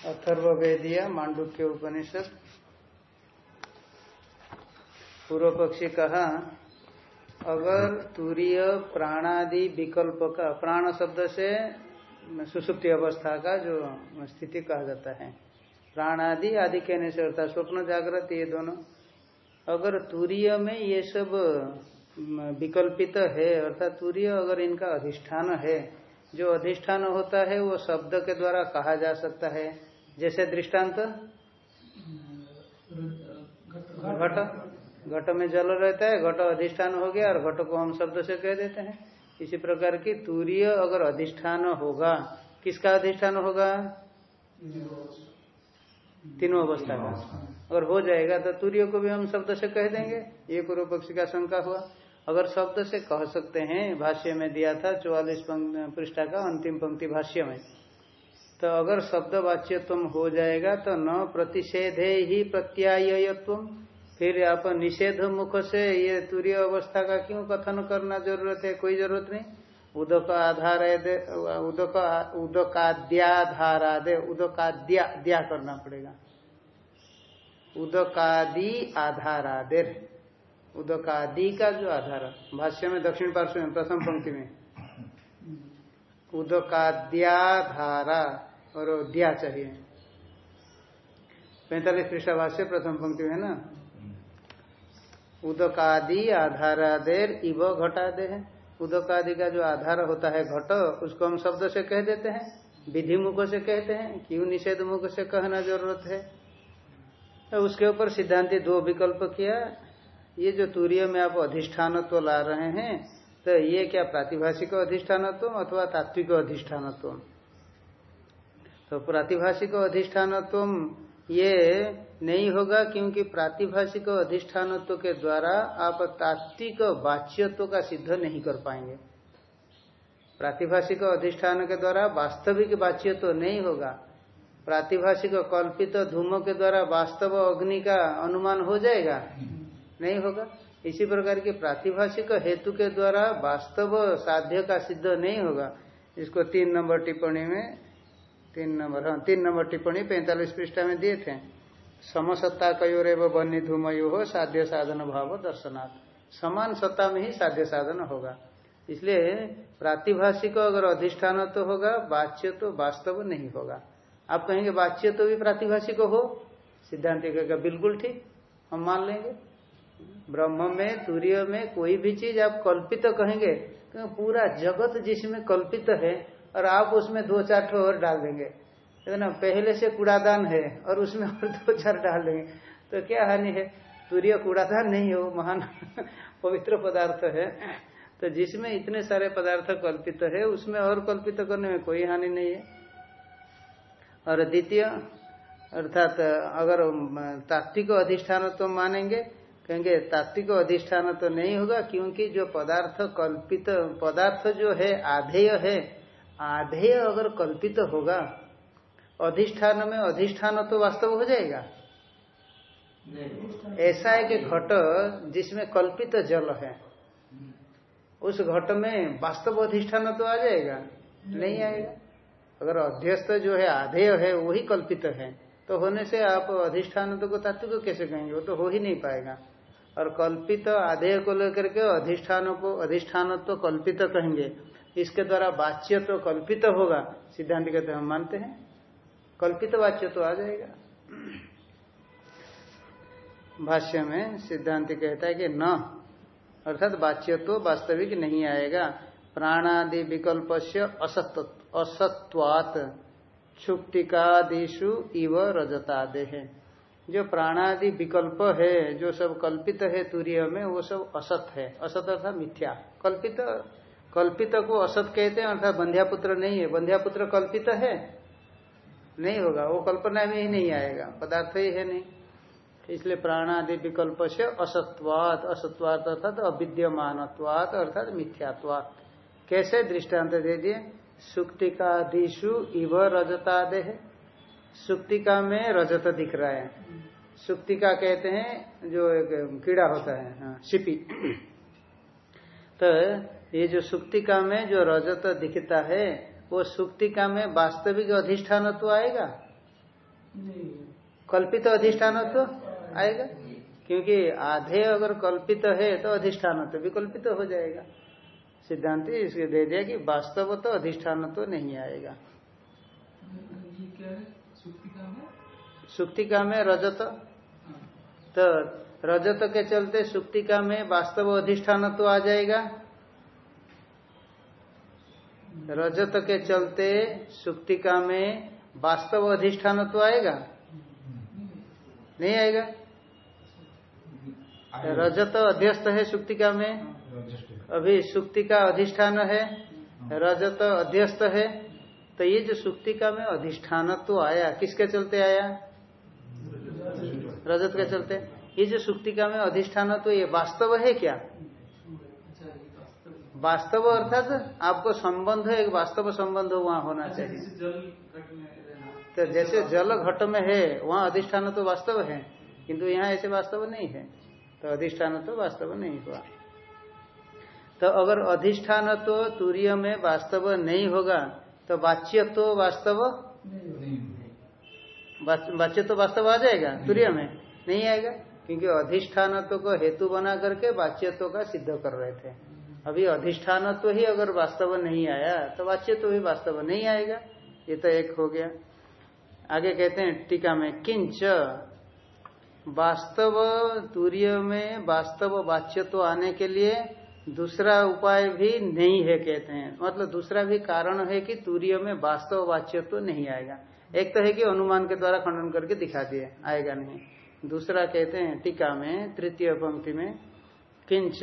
अथर्वेदिया मांडुक्य उपनिषद। पूर्व पक्षी कहा, अगर तूर्य प्राणादि विकल्प का, प्राण शब्द से सुसुप्ति अवस्था का जो स्थिति कहा जाता है, प्राणादि आदि कहने से अर्थात स्वप्न जागृत, ये दोनों। अगर तूर्य में ये सब विकल्पित है, अर्थात तूर्य अगर इनका अधिष्ठान है, जो अधिष्ठान होता है, वो शब्द के द्वारा कहा जा सकता है। जैसे दृष्टांत? घट। घट में जल रहता है, घट अधिष्ठान हो गया और घट को हम शब्द से कह देते हैं। इसी प्रकार की तूर्य अगर अधिष्ठान होगा, किसका अधिष्ठान होगा? तीनों अवस्था का। अगर हो जाएगा तो तूर्य को भी हम शब्द से कह देंगे। ये पूर्व पक्षी का शंका हुआ। अगर शब्द से कह सकते हैं, भाष्य में दिया था, चौवालीस पृष्ठा का अंतिम पंक्ति भाष्य में। तो अगर शब्द वाच्य तुम हो जाएगा तो न प्रतिषेधे ही प्रत्यायत्व फिर आप निषेध मुख से ये तुरीय अवस्था का क्यों कथन करना ज़रूरत है? कोई ज़रूरत नहीं। उदक आधार उदक उदकाद्याधारादे उदकाद्या द्या करना पड़ेगा। उदकादि आधारादेर उदकादि का जो आधार भाष्य में दक्षिण पार्श्व में प्रथम पंक्ति में। उदकाद्याधारा। और द्या चाहिए। पैंतालीस पृष्ठा भाष्य प्रथम पंक्ति है ना? उदकादि आधारादेर इव घटादे है। उदकादि का जो आधार होता है घट, उसको हम शब्द से कह देते हैं। विधि मुख से कहते हैं। क्यों निषेध मुख से कहना ज़रूरत है? तो उसके ऊपर सिद्धांति दो विकल्प किया। ये जो तूर्य में आप अधिष्ठानत्व ला रहे हैं तो ये क्या प्रातिभाषिक अधिष्ठानत्व अथवा तात्विक अधिष्ठानत्व? तो प्रातिभाषिक अधिष्ठानत्व ये नहीं होगा क्योंकि प्रातिभाषिक अधिष्ठानत्व के द्वारा आप तात्विक वाच्यत्व का सिद्ध नहीं कर पाएँगे। प्रातिभाषिक अधिष्ठान के द्वारा वास्तविक वाच्यत्व नहीं होगा। प्रातिभाषिक कल्पित धूमो के द्वारा वास्तव अग्नि का अनुमान हो जाएगा? नहीं होगा। इसी प्रकार के प्रातिभाषिक हेतु के द्वारा वास्तव साध्य का सिद्ध नहीं होगा। इसको तीन नंबर टिप्पणी में तीन नंबर हाँ तीन नंबर टिप्पणी पैंतालीस पृष्ठा में दिए थे। समसत्ता कयोर एवं बन्नी धूमयो हो साध्य साधन भाव दर्शनाथ समान सत्ता में ही साध्य साधन होगा। इसलिए प्रातिभाषिक अगर अधिष्ठान तो होगा, वाच्य तो वास्तव नहीं होगा। आप कहेंगे, वाच्य तो भी प्रातिभाषिक हो? सिद्धांत कहेगा बिल्कुल ठीक, हम मान लेंगे। ब्रह्म में, तूर्य में कोई भी चीज़ आप कल्पित तो कहेंगे तो पूरा जगत जिसमें कल्पित है और आप उसमें दो चार ठो और डाल देंगे। तो ना, पहले से कूड़ादान है और उसमें और दो चार डाल देंगे। तो क्या हानि है? तूर्य कूड़ादान नहीं हो, महान पवित्र पदार्थ है। तो जिसमें इतने सारे पदार्थ कल्पित है, उसमें और कल्पित करने में कोई हानि नहीं है। और द्वितीय, अर्थात अगर तात्विक अधिष्ठान तो मानेंगे, कहेंगे तात्विक अधिष्ठान तो नहीं होगा, क्योंकि जो पदार्थ कल्पित, पदार्थ जो है, आधेय है आधेय अगर कल्पित होगा अधिष्ठान में अधिष्ठान तो वास्तव हो जाएगा। ऐसा है कि घट जिसमें कल्पित जल है उस घट में वास्तव अधिष्ठान तो आ जाएगा नहीं आएगा। अगर अध्यस्त जो है आधेय है वही कल्पित है तो होने से आप अधिष्ठान को तात्विक कैसे कहेंगे? वो तो हो ही नहीं पाएगा। और कल्पित आधेय को लेकर के अधिष्ठानों को अधिष्ठान तो कल्पित कहेंगे। इसके द्वारा वाच्य तो कल्पित होगा। सिद्धांत कहते हम मानते हैं। कल्पित वाच्य तो आ जाएगा। भाष्य में सिद्धांत कहता है कि न, अर्थात वाच्य तो वास्तविक नहीं आएगा। प्राणादि विकल्प से असत्वात क्षुप्तिकादिशु इव रजतादे। है जो प्राणादि विकल्प है, जो सब कल्पित है तूर्य में, वो सब असत है। असत अर्थात मिथ्या। कल्पित कल्पित को असत कहते हैं अर्थात बंध्यापुत्र नहीं है। बंध्यापुत्र कल्पित है नहीं होगा। वो कल्पना में ही नहीं आएगा। पदार्थ ही है नहीं। इसलिए प्राणादि विकल्प से असत्वात। असत्वात अर्थात अविद्यमानत्वात अर्थात मिथ्यात्वात। कैसे दृष्टांत दे दिए? सुक्तिकादिशु इव रजतादे है। सुक्तिका में रजत दिख रहा है। सुक्तिका कहते हैं जो एक कीड़ा होता है हाँ, शिपी तो ये जो सुक्तिका में जो रजत दिखता है, वो सुक्तिका में वास्तविक अधिष्ठान तो आएगा? कल्पित अधिष्ठान तो आएगा? क्योंकि आधे अगर कल्पित है तो अधिष्ठान तो विकल्पित हो जाएगा। सिद्धांत इसके दे दिया कि वास्तव तो अधिष्ठान तो नहीं आएगा। सुक्तिका में रजत। तो रजत के चलते सुक्तिका में वास्तव अधिष्ठान तो आ जाएगा। रजत के चलते सुक्तिका में वास्तव अधिष्ठान तो आएगा? नहीं आएगा? रजत अध्यस्त है सुक्तिका में? अभी सुक्तिका अधिष्ठान है रजत अध्यस्त है तो ये जो सुक्तिका में अधिष्ठान तो आया किसके चलते आया? रजत के चलते। ये जो सुक्तिका में अधिष्ठान तो ये वास्तव है क्या? वास्तव अर्थात आपको संबंध एक वास्तव संबंध वहाँ होना चाहिए। तो जैसे जल घट में है वहाँ अधिष्ठान तो वास्तव है किंतु यहाँ ऐसे वास्तव नहीं है। तो अधिष्ठान तो वास्तव नहीं हुआ। तो अगर अधिष्ठान तो तूर्य में वास्तव नहीं होगा तो वाच्य तो वास्तव वाच्य तो वास्तव आ जाएगा तूर्य में नहीं आएगा क्योंकि अधिष्ठान को हेतु बना करके वाच्यत्व का सिद्ध कर रहे थे। अभी अधिष्ठान तो ही अगर वास्तव नहीं आया तो वाच्य तो भी वास्तव नहीं आएगा। ये तो एक हो गया। आगे कहते हैं, टीका में, किंच, वास्तव तूर्य में वास्तव वाच्य तो आने के लिए दूसरा उपाय भी नहीं है कहते हैं। मतलब दूसरा भी कारण है कि तूर्य में वास्तव वाच्य तो नहीं आएगा। एक तो है कि अनुमान के द्वारा खंडन करके दिखा दिए, आएगा नहीं। दूसरा कहते हैं, टीका में, तृतीय पंक्ति में, किंच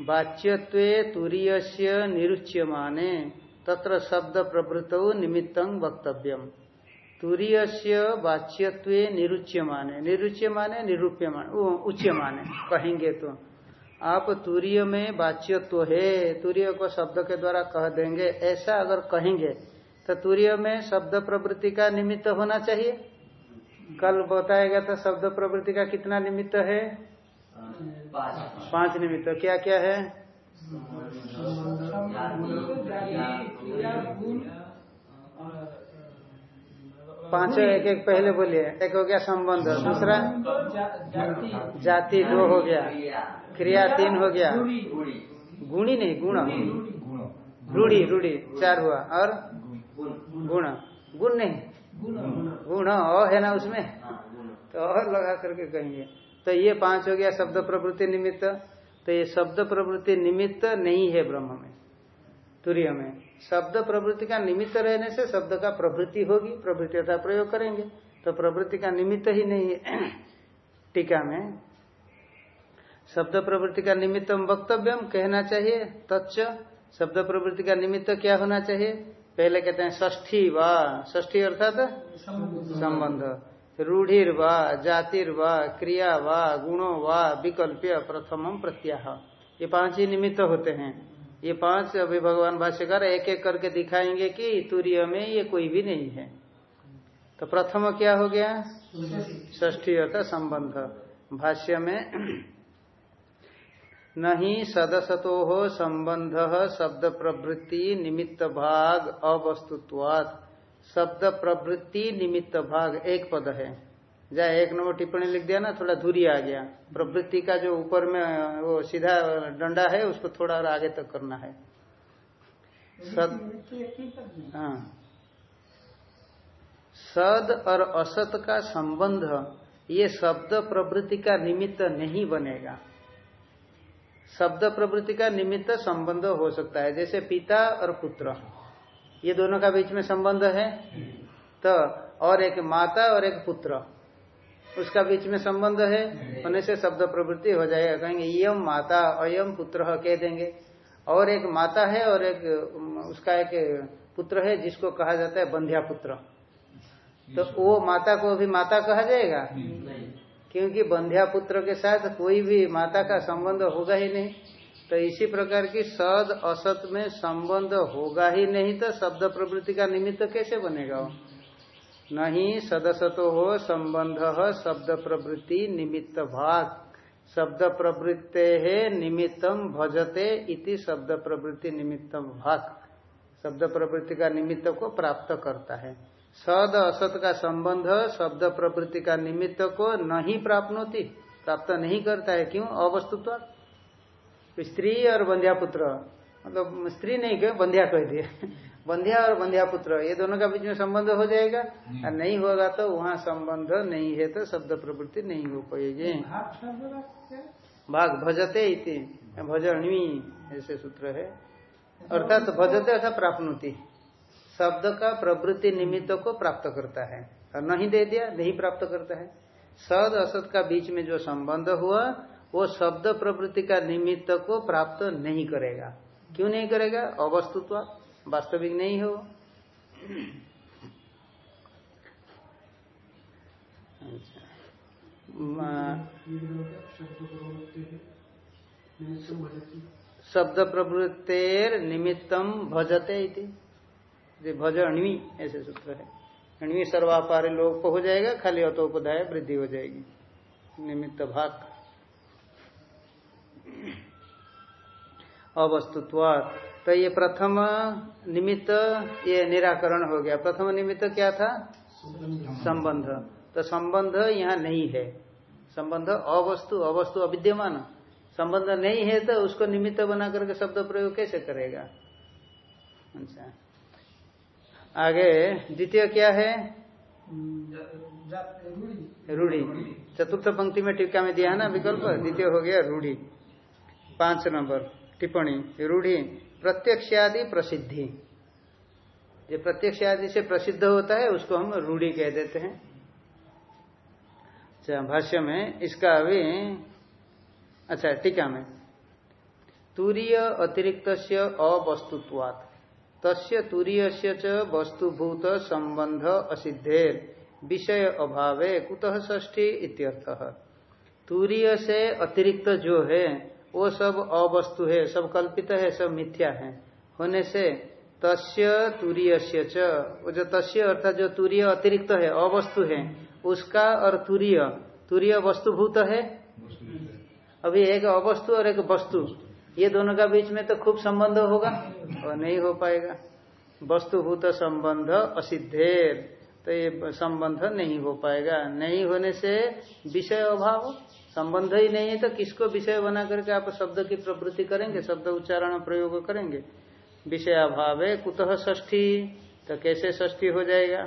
वाच्यत्वे तुरीय निरुच्यमाने, तत्र शब्द प्रवृत निमित्तं वक्तव्यम। तुरीय वाच्यत्वे निरुच्यमाने निरुच्यमाने, निरूप्यमान उच्यमाने, कहेंगे तो। आप तुरीय में वाच्यत्व है, तुरीय को शब्द के द्वारा कह देंगे, ऐसा अगर कहेंगे तो तुरीय में शब्द प्रवृत्ति का निमित्त होना चाहिए? कल बताएगा तो शब्द प्रवृत्ति का कितना निमित्त है? पाँच निमित्त। क्या क्या है? पाँच, एक एक, पहले बोलिए। एक हो गया संबंध। दूसरा? जाति दो हो गया। क्रिया तीन हो गया। गुणी नहीं, गुण। रूढ़ी रूढ़ी। चार हुआ। और? गुण। गुण नहीं। गुण। अ है ना उसमें? तो और लगा करके कहेंगे। तो ये पाँच हो गया शब्द प्रवृत्ति निमित्त। तो ये शब्द प्रवृत्ति निमित्त नहीं है ब्रह्म में तुरीय में। शब्द प्रवृत्ति का निमित्त रहने से शब्द का प्रवृत्ति होगी प्रवृत्ति अर्थात प्रयोग करेंगे। तो प्रवृत्ति का निमित्त ही नहीं है। टीका में शब्द प्रवृत्ति का निमित्तम वक्तव्यम कहना चाहिए तच्च। शब्द प्रवृत्ति का निमित्त क्या होना चाहिए? पहले कहते हैं ष्ठी व ष्ठी अर्थात संबंध। रूढ़िर व जातिर व क्रिया व गुणों व विकल्प प्रथम प्रत्याह ये पाँच ही निमित्त होते हैं। ये पाँच अभी भगवान भाष्यकार एक एक करके दिखाएँगे कि तूर्य में ये कोई भी नहीं है। तो प्रथम क्या हो गया? ष्ठी अर्थात संबंध। भाष्य में, नहीं सदसतो हो संबंध शब्द प्रवृत्ति निमित्त भाग अवस्तुत्वात्। शब्द प्रवृत्ति निमित्त भाग एक पद है। जाए एक नंबर टिप्पणी लिख दिया ना, थोड़ा दूरी आ गया। प्रवृत्ति का जो ऊपर में, वो सीधा डंडा है, उसको थोड़ा आगे तक करना है। सद हाँ। सद और असत का संबंध, ये शब्द प्रवृत्ति का निमित्त नहीं बनेगा। शब्द प्रवृत्ति का निमित्त संबंध हो सकता है, जैसे पिता और पुत्र। ये दोनों का बीच में संबंध है? तो और एक माता और एक पुत्र। उसका बीच में संबंध है? होने से शब्द प्रवृत्ति हो जाएगा। कहेंगे यम माता अयम पुत्र कह देंगे। और एक माता है और एक उसका एक पुत्र है जिसको कहा जाता है बंध्या पुत्र। तो वो माता को भी माता कहा जाएगा? क्योंकि बंध्या पुत्र के साथ कोई भी माता का संबंध होगा ही नहीं। तो इसी प्रकार की सद, असत में संबंध होगा ही नहीं तो शब्द प्रवृत्ति का निमित्त कैसे बनेगा? नहीं सदसतो हो, संबंध शब्द प्रवृत्ति निमित्त भाग। शब्द प्रवृत्ते है निमित्तम भजते इति शब्द प्रवृत्ति निमित्तम भाग। शब्द प्रवृत्ति का निमित्त को प्राप्त करता है। सद, असत का संबंध शब्द प्रवृत्ति का निमित्त को नहीं प्राप्त होती, प्राप्त नहीं करता है, क्यों? अवस्तुत्व। स्त्री और बंध्या पुत्र। मतलब स्त्री नहीं कह बंध्या कह दिए। बंध्या और बंध्या पुत्र ये दोनों का बीच में संबंध हो जाएगा। और नहीं होगा तो वहाँ संबंध नहीं है तो शब्द प्रवृत्ति नहीं हो पाएगी। भाग भजते इति भजणी ऐसे सूत्र है। अर्थात तो भजते ऐसा प्राप्त शब्द का प्रवृत्ति निमित्त को प्राप्त करता है। और नहीं दे दिया नहीं प्राप्त करता है। सद असत का बीच में जो संबंध हुआ वो शब्द प्रवृत्ति का निमित्त को प्राप्त नहीं करेगा। क्यों नहीं करेगा? अवस्तुत्व वास्तविक नहीं हो अच्छा। शब्द प्रवृत्तेर निमित्तम भजते इति। भज अणवी ऐसे सूत्र है। अणवी सर्वापारे लोग हो जाएगा, खाली अतोपदाय वृद्धि हो जाएगी। निमित्त भाग। अवस्तुत्वात। तो ये प्रथम निमित्त ये निराकरण हो गया। प्रथम निमित्त क्या था? संबंध। तो संबंध यहाँ नहीं है। संबंध अवस्तु अवस्तु अविद्यमान। संबंध नहीं है तो उसको निमित्त बना करके शब्द प्रयोग कैसे करेगा? अच्छा। आगे द्वितीय क्या है? रूढ़ी। चतुर्थ पंक्ति में टीका में दिया है ना विकल्प? द्वितीय हो गया रूढ़ी। पाँच नंबर, टिप्पणी, रूढ़ी प्रत्यक्ष आदि प्रसिद्धि। जो प्रत्यक्ष आदि से प्रसिद्ध होता है, उसको हम रूढ़ी कह देते हैं। अच्छा भाष्य में इसका अभी अच्छा टीका में। तूर्य अतिरिक्त अवस्तुत्वात्। तस्य तूर्य से च वस्तुभूत संबंध असिद्धेर विषय अभावे कुतः ष्ठी इत्यर्थः। तूर्य से अतिरिक्त जो है वो सब अवस्तु है, सब कल्पित है, सब मिथ्या है। होने से तस्य तुरीय वो जो तस्य अर्थात जो तुरीय अतिरिक्त है, अवस्तु है, उसका और तुरीय तुरीय वस्तुभूत है? अभी एक अवस्तु और एक वस्तु। ये दोनों का बीच में तो खूब संबंध होगा? और नहीं हो पाएगा। वस्तुभूत संबंध असिद्धेर तो ये संबंध नहीं हो पाएगा। नहीं होने से विषय अभाव? संबंध ही नहीं है तो किसको विषय बना करके आप शब्द की प्रवृत्ति करेंगे? शब्द उच्चारण प्रयोग करेंगे। विषय अभाव है कुतः ष्ठी तो कैसे ष्ठी हो जाएगा?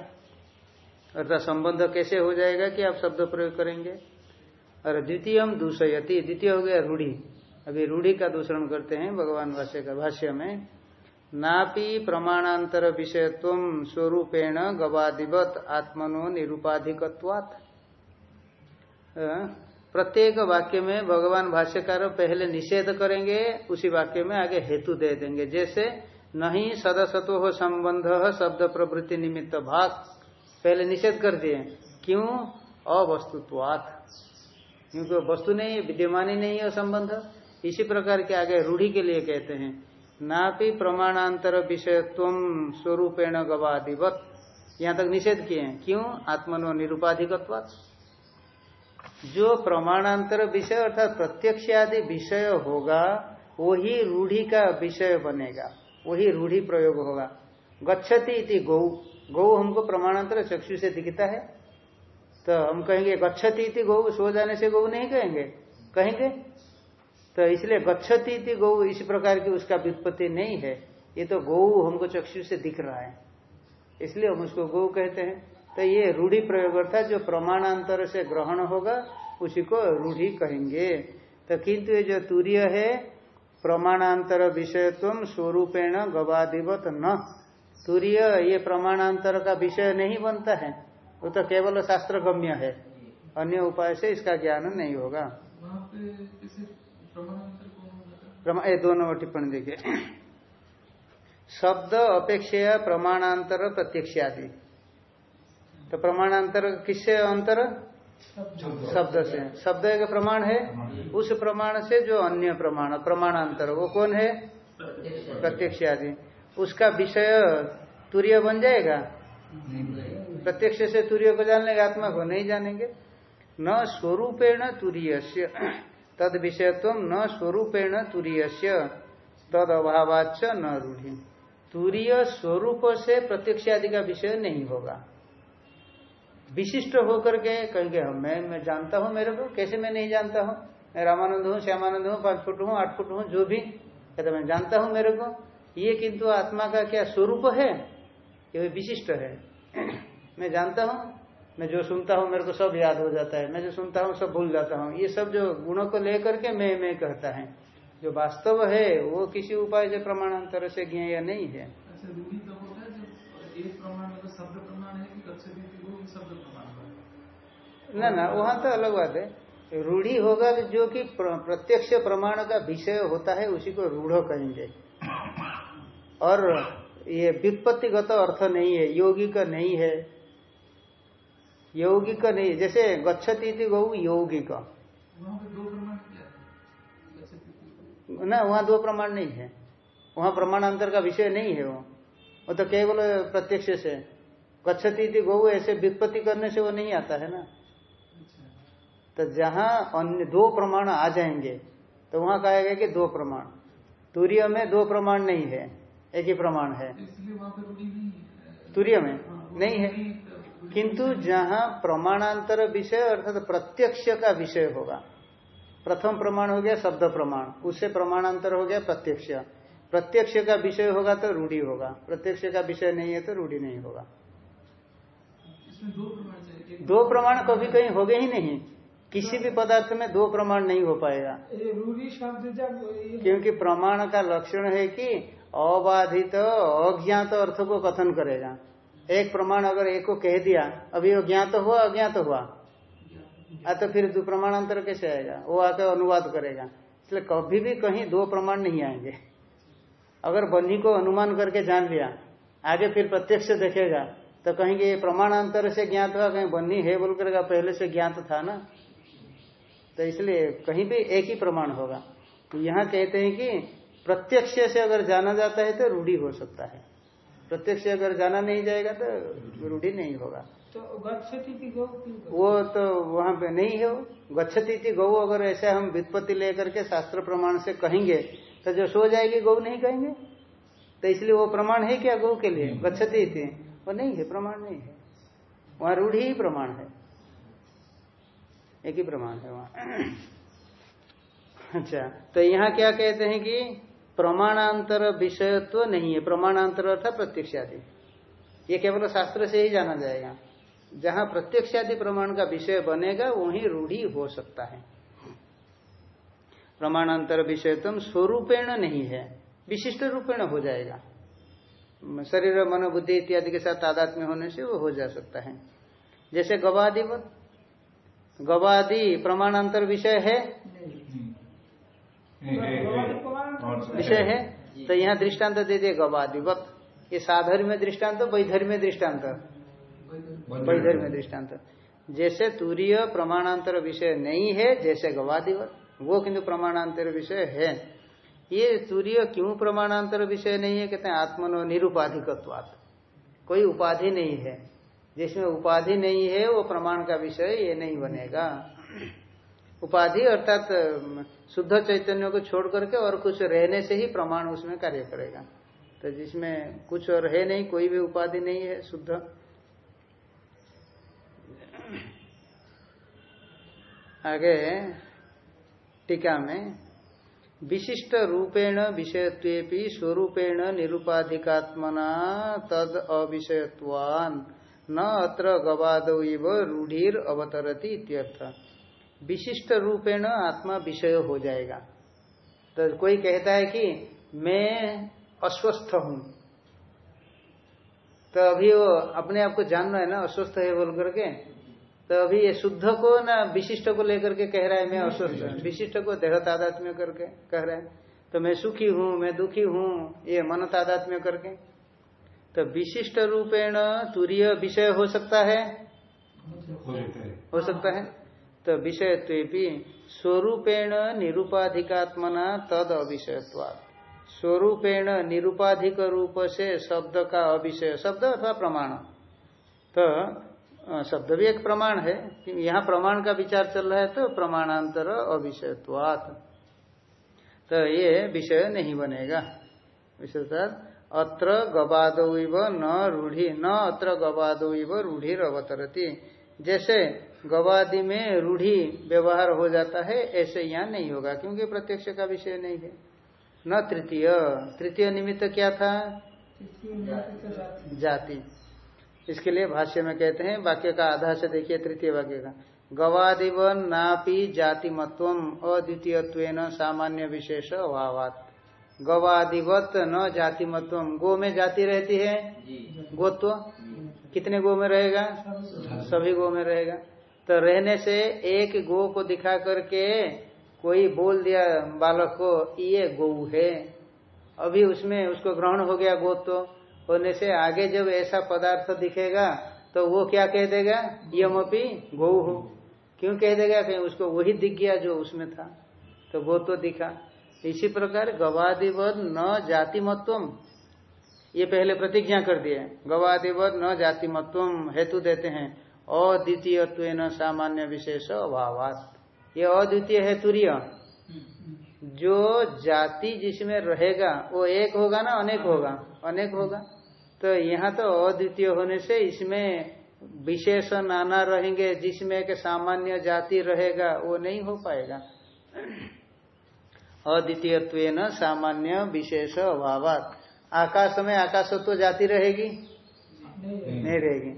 अर्थात संबंध कैसे हो जाएगा कि आप शब्द प्रयोग करेंगे? और द्वितीय दूषयती। द्वितीय हो गया रूढ़ी। अभी रूढ़ी का दूषण करते हैं भगवान भाष्य का भाष्य में। नापी प्रमाणांतर विषयत्व स्वरूपेण गवादिवत आत्मनो निरूपाधिकवात प्रत्येक वाक्य में भगवान भाष्यकार पहले निषेध करेंगे, उसी वाक्य में आगे हेतु दे देंगे। जैसे, नहीं सदसतो हो संबंध शब्द प्रवृत्ति निमित्त भाग पहले निषेध कर दिए। क्यों? अवस्तुत्वात। क्योंकि वस्तु नहीं विद्यमान ही नहीं है संबंध। इसी प्रकार के आगे रूढ़ी के लिए कहते हैं, नापि प्रमाणांतर विषयत्व स्वरूपेण गवादिवत। यहाँ तक निषेध किए क्यों? आत्मनो निरूपाधिकत्वात्। जो प्रमाणांतर विषय अर्थात प्रत्यक्ष आदि विषय होगा, वही रूढ़ी का विषय बनेगा, वही रूढ़ी प्रयोग होगा। गच्छति इति गौ। गौ हमको प्रमाणांतर चक्षु से दिखता है। तो हम कहेंगे, गच्छति इति गौ, सो जाने से गौ नहीं कहेंगे? कहेंगे? तो इसलिए गच्छति इति गौ इस प्रकार की उसका व्युत्पत्ति नहीं है। ये तो गौ हमको चक्षु से दिख रहा है। इसलिए हम उसको गौ कहते हैं। तो ये रूढ़ी प्रयोग अर्थात जो प्रमाणांतर से ग्रहण होगा उसी को रूढ़ी कहेंगे। तो किंतु ये जो तूर्य है प्रमाणांतर विषयत्व स्वरूपेण गवादिवत न। तूर्य ये प्रमाणांतर का विषय नहीं बनता है वो तो केवल शास्त्र गम्य है। अन्य उपाय से इसका ज्ञान नहीं होगा। ये दो नंबर टिप्पणी देखिए। शब्द अपेक्षा प्रमाणांतर प्रत्यक्ष आदि तो प्रमाणांतर किससे अंतर? शब्द से। शब्द एक प्रमाण है। उस प्रमाण से जो अन्य प्रमाण, प्रमाणांतर, वो कौन है? प्रत्यक्ष आदि। उसका विषय तुर्य बन जाएगा? प्रत्यक्ष से तुर्य को जान लेंगे आत्मा को नहीं जानेंगे। न स्वरूपेण तुरीय तद विषयत्व न स्वरूपेण तुरीय तद अभावाच न रूढ़ी। तुरीय स्वरूप से प्रत्यक्ष आदि का विषय नहीं होगा। विशिष्ट होकर के कहेंगे हम मैं मैं जानता हूँ मेरे को, कैसे मैं नहीं जानता हूँ? मैं रामानंद हूँ, श्यामानंद हूँ, पाँच फुट हूँ, आठ फुट हूँ, जो भी। कहते मैं जानता हूँ मेरे को। ये किंतु आत्मा का क्या स्वरूप है? ये विशिष्ट है। मैं जानता हूँ, मैं जो सुनता हूँ, मेरे को सब याद हो जाता है। मैं जो सुनता हूँ, सब भूल जाता हूँ। ये सब जो गुणों को लेकर के मैं मैं कहता है। जो वास्तव है, वो किसी उपाय से प्रमाणांतर से ज्ञ नहीं है। अच्छा तो है एक प्रमाण मतलब शब्द प्रमाण है कि गच्छति वो शब्द प्रमाण है? ना ना वहाँ तो अलग बात है। रूढ़ी होगा जो कि प्रत्यक्ष प्रमाण का विषय होता है उसी को रूढ़ कहेंगे। और ये व्युत्पत्तिगत अर्थ नहीं है योगी का नहीं है। योगी का नहीं जैसे गच्छती थी गौ यौगिक। वहाँ पे दो प्रमाण क्या ना वहाँ दो प्रमाण नहीं है। वहाँ प्रमाणांतर का विषय नहीं है वो। वो तो केवल प्रत्यक्ष से। गच्छती थी गौ ऐसे व्युत्पत्ति करने से वो नहीं आता है ना? अच्छा। तो जहाँ अन्य दो प्रमाण आ जाएँगे तो वहाँ कहा गया कि दो प्रमाण। तूर्य में दो प्रमाण नहीं है एक ही प्रमाण है। है। तूर्य में हाँ, नहीं है। रूढ़ी, तो किंतु जहाँ प्रमाणांतर विषय अर्थात प्रत्यक्ष का विषय होगा प्रथम प्रमाण हो गया शब्द प्रमाण। उससे प्रमाणांतर हो गया प्रत्यक्ष। प्रत्यक्ष का विषय होगा तो रूढ़ी होगा प्रत्यक्ष का विषय नहीं है तो रूढ़ी नहीं होगा। इसमें दो प्रमाण कभी कहीं होगे ही नहीं। किसी भी पदार्थ में दो प्रमाण नहीं हो पाएगा। रूढ़ी शब्द क्योंकि प्रमाण का लक्षण है कि अबाधित अज्ञात तो अर्थ को कथन करेगा। एक प्रमाण अगर एक को कह दिया अभी वो ज्ञात हुआ अज्ञात हुआ। आ तो फिर दो प्रमाणांतर कैसे आएगा? वो आकर अनुवाद करेगा। इसलिए कभी भी कहीं दो प्रमाण नहीं आएँगे। अगर बन्ही को अनुमान करके जान लिया आगे फिर प्रत्यक्ष देखेगा तो कहेंगे ये प्रमाणांतर से ज्ञात हुआ कहीं बन्ही है बोल करेगा पहले से ज्ञात था ना? तो इसलिए कहीं भी एक ही प्रमाण होगा। तो यहाँ कहते हैं कि प्रत्यक्ष से अगर जाना जाता है तो रूढ़ी हो सकता है। प्रत्यक्ष से अगर जाना नहीं जाएगा तो रूढ़ी नहीं होगा। तो गच्छति गौ वो तो वहाँ पे नहीं है। गच्छती थी गौ अगर ऐसे हम वित्पत्ति लेकर के शास्त्र प्रमाण से कहेंगे तो जो सो जाएगी, गौ नहीं कहेंगे तो इसलिए वो प्रमाण है क्या गौ के लिए? गच्छती थे वो नहीं है, प्रमाण नहीं है। वहाँ रूढ़ी ही प्रमाण है। एक ही प्रमाण है वहाँ। अच्छा तो यहाँ क्या कहते हैं कि प्रमाणांतर विषयत्व नहीं है। प्रमाणांतर अर्थात प्रत्यक्ष आदि ये केवल शास्त्र से ही जाना जाएगा। जहाँ प्रत्यक्ष आदि प्रमाण का विषय बनेगा, वही रूढ़ी हो सकता है। प्रमाणांतर विषयत्म स्वरूपेण नहीं है विशिष्ट रूपेण हो जाएगा। शरीर मन बुद्धि इत्यादि के साथ तादात्म्य होने से वो हो जा सकता है। जैसे गवादी गवादिवत गवादि प्रमाणांतर विषय है। विषय है तो यहाँ दृष्टांत दे दिए गवादिवत ये साधर्म्य दृष्टांत वैधर्म्य दृष्टांत। वैधर्म्य। दृष्टांत। जैसे तूर्य प्रमाणांतर विषय नहीं है जैसे गवादिवत वो किंतु प्रमाणांतर विषय है। ये सूर्य क्यों प्रमाणांतर विषय नहीं है? कहते हैं आत्मनो निरुपाधिकत्वात। कोई उपाधि नहीं है। जिसमें उपाधि नहीं है, वो प्रमाण का विषय ये नहीं बनेगा। उपाधि अर्थात शुद्ध चैतन्य को छोड़ करके और कुछ रहने से ही प्रमाण उसमें कार्य करेगा। तो जिसमें कुछ और है नहीं, कोई भी उपाधि नहीं है, शुद्ध। आगे टीका में विशिष्ट रूपेण विषयत्वेपि स्वरूपेण निरुपाधिकात्मना तद अविषयत्वान। न अत्र गवाद रूढ़िर अवतरती इत्यर्थ। विशिष्ट रूपेण आत्मा विषय हो जाएगा। तो कोई कहता है कि मैं अस्वस्थ हूँ। तो अभी वो अपने आप को जानना है ना, अस्वस्थ है बोल करके? तो अभी ये शुद्ध को ना विशिष्ट को लेकर के कह रहा है मैं अस्वस्थ विशिष्ट को देह तादात्म्य करके कह रहा है। तो मैं सुखी हूँ मैं दुखी हूँ ये मन तादात्म्य करके। तो विशिष्ट रूपेण तुरीय विषय हो सकता है? हो सकता है। तो विषय स्वरूपेण निरूपाधिकात्मना तद अविषयत्वात्। स्वरूपेण निरूपाधिक रूप से शब्द का अविषय शब्द अथवा प्रमाण। तो शब्द भी एक प्रमाण है कि यहाँ प्रमाण का विचार चल रहा है तो प्रमाणांतर अविषयत्वात् तो ये विषय नहीं बनेगा। विषय अत्र गवादो न रूढ़ी न अत्र गवादो रूढ़ी अवतरती जैसे गवादी में रूढ़ी व्यवहार हो जाता है ऐसे यहाँ नहीं होगा क्योंकि प्रत्यक्ष का विषय नहीं है। न तृतीय। तृतीय निमित्त क्या था? तो जाति। इसके लिए भाष्य में कहते हैं वाक्य का आधा से देखिए तृतीय वाक्य का। गवादिव नापी जाति मत्व अद्वितीय सामान्य विशेष अभावात। गवादिवत न जाति मत्व गो में जाति रहती है? गोत्व? कितने गो में रहेगा? सभी गो में रहेगा। तो रहने से एक गो को दिखा करके कोई बोल दिया बालक को ये गौ है। अभी उसमें उसको ग्रहण हो गया गोत्व। होने से आगे जब ऐसा पदार्थ दिखेगा तो वो क्या कह देगा? यमपी गौ। हो क्यों कह देगा? कहीं उसको वही दिख गया जो उसमें था। तो वो तो दिखा। इसी प्रकार गवादिवत न जाति मत्वम ये पहले प्रतिज्ञा कर दिए। गवादिवत न जाति मत्वम हेतु देते हैं। अद्वितीयत्व न सामान्य विशेष अभावात। ये अद्वितीय है तुरीय। जो जाति जिसमें रहेगा वो एक होगा ना अनेक होगा? अनेक होगा। तो यहाँ तो अद्वितीय होने से इसमें विशेष नाना रहेंगे जिसमें एक सामान्य जाति रहेगा वो नहीं हो पाएगा। अद्वितीयत्व न सामान्य विशेष अभाव आकाश में आकाशत्व तो जाति रहेगी? नहीं नहीं रहेगी।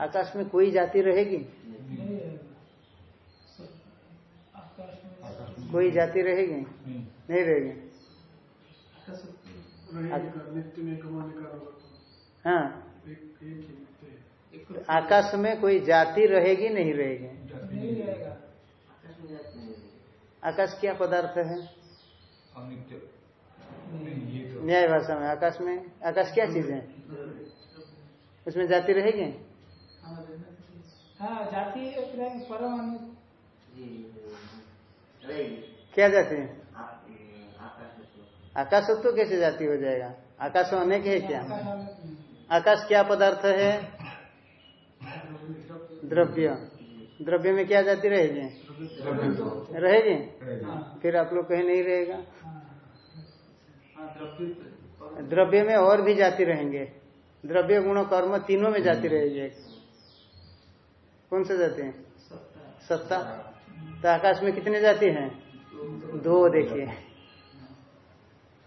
आकाश में कोई जाति रहेगी नहीं है। आकाश में कोई जाति रहेगी? नहीं रहेगी। हाँ। ही है। आकाश में कोई जाति रहेगी नहीं रहेगी? आकाश क्या पदार्थ है? न्याय भाषा में आकाश में? आकाश क्या चीज़ है? उसमें जाति रहेगी? हाँ जाति। एक रहेगी परमाणु। क्या जाति है? तो कैसे जाति हो जाएगा? आकाश अनेक है क्या। आकाश क्या पदार्थ है? द्रव्य। द्रव्य में क्या जाति रहेगी? रहेगी? फिर आप लोग कहीं नहीं रहेगा। द्रव्य में और भी जाति रहेंगे। द्रव्य गुण कर्म तीनों में जाति रहेगी। कौन से जाति है? सत्ता। तो आकाश में कितने जाति हैं? दो देखिए।